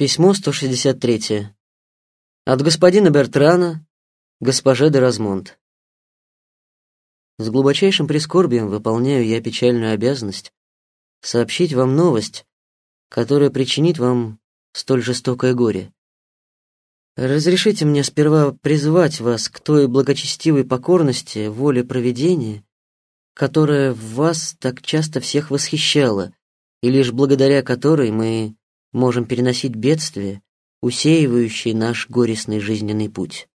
Письмо 163. От господина Бертрана, госпоже де Размонт. С глубочайшим прискорбием выполняю я печальную обязанность сообщить вам новость, которая причинит вам столь жестокое горе. Разрешите мне сперва призвать вас к той благочестивой покорности воле провидения, которая в вас так часто всех восхищала, и лишь благодаря которой мы можем переносить бедствия, усеивающие наш горестный жизненный путь.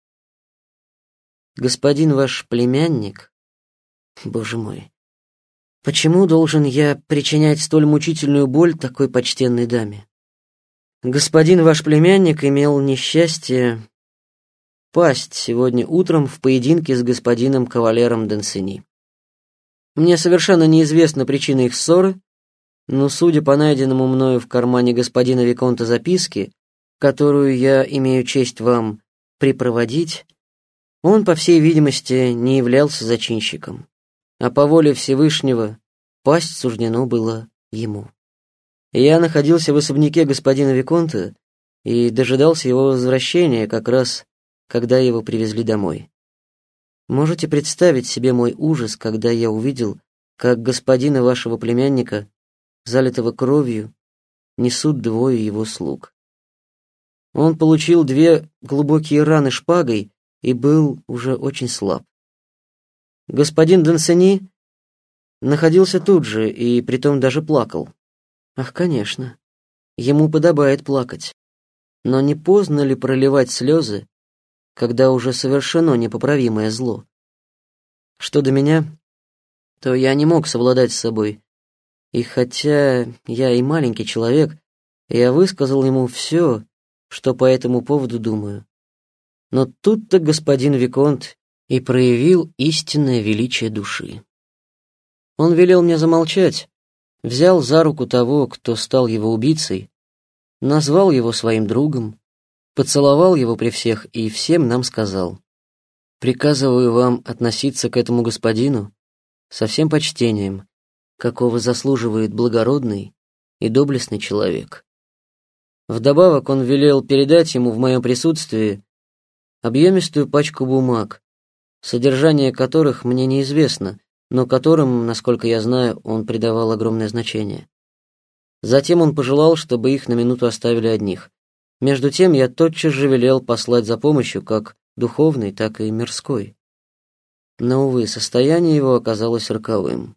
Господин ваш племянник, боже мой, почему должен я причинять столь мучительную боль такой почтенной даме? Господин ваш племянник имел несчастье пасть сегодня утром в поединке с господином кавалером Денсени. Мне совершенно неизвестна причина их ссоры, но, судя по найденному мною в кармане господина Виконта записке, которую я имею честь вам припроводить, он, по всей видимости, не являлся зачинщиком, а по воле Всевышнего пасть суждено было ему. Я находился в особняке господина Виконта и дожидался его возвращения как раз, когда его привезли домой. Можете представить себе мой ужас, когда я увидел, как господина вашего племянника залитого кровью, несут двое его слуг. Он получил две глубокие раны шпагой и был уже очень слаб. Господин Дансени находился тут же и притом даже плакал. Ах, конечно, ему подобает плакать. Но не поздно ли проливать слезы, когда уже совершено непоправимое зло? Что до меня, то я не мог совладать с собой и хотя я и маленький человек, я высказал ему все, что по этому поводу думаю. Но тут-то господин Виконт и проявил истинное величие души. Он велел мне замолчать, взял за руку того, кто стал его убийцей, назвал его своим другом, поцеловал его при всех и всем нам сказал, «Приказываю вам относиться к этому господину со всем почтением какого заслуживает благородный и доблестный человек. Вдобавок он велел передать ему в моем присутствии объемистую пачку бумаг, содержание которых мне неизвестно, но которым, насколько я знаю, он придавал огромное значение. Затем он пожелал, чтобы их на минуту оставили одних. Между тем я тотчас же велел послать за помощью как духовной, так и мирской. Но, увы, состояние его оказалось роковым.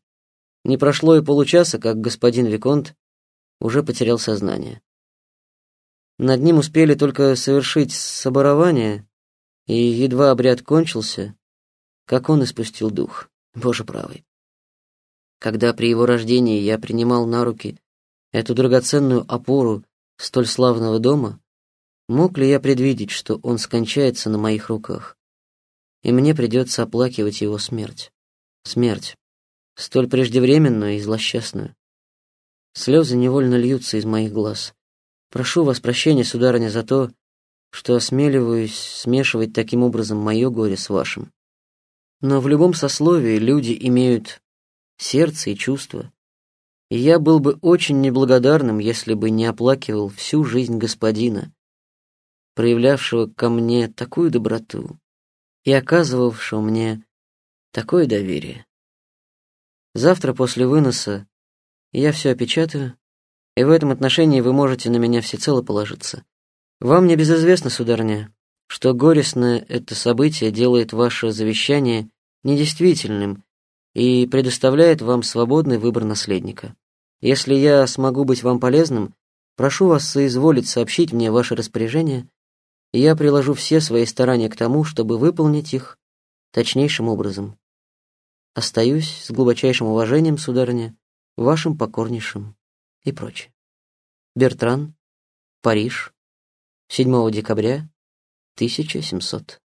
Не прошло и получаса, как господин Виконт уже потерял сознание. Над ним успели только совершить соборование, и едва обряд кончился, как он испустил дух. Боже правый. Когда при его рождении я принимал на руки эту драгоценную опору столь славного дома, мог ли я предвидеть, что он скончается на моих руках, и мне придется оплакивать его смерть? Смерть, столь преждевременную и злосчастную. Слезы невольно льются из моих глаз. Прошу вас прощения, сударыня, за то, что осмеливаюсь смешивать таким образом мое горе с вашим. Но в любом сословии люди имеют сердце и чувства, и я был бы очень неблагодарным, если бы не оплакивал всю жизнь господина, проявлявшего ко мне такую доброту и оказывавшего мне такое доверие. Завтра после выноса я все опечатаю, и в этом отношении вы можете на меня всецело положиться. Вам не безизвестно, сударыня, что горестное это событие делает ваше завещание недействительным и предоставляет вам свободный выбор наследника. Если я смогу быть вам полезным, прошу вас соизволить сообщить мне ваши распоряжения, и я приложу все свои старания к тому, чтобы выполнить их точнейшим образом. Остаюсь с глубочайшим уважением, сударыня, вашим покорнейшим и прочее. Бертран, Париж, 7 декабря 1700.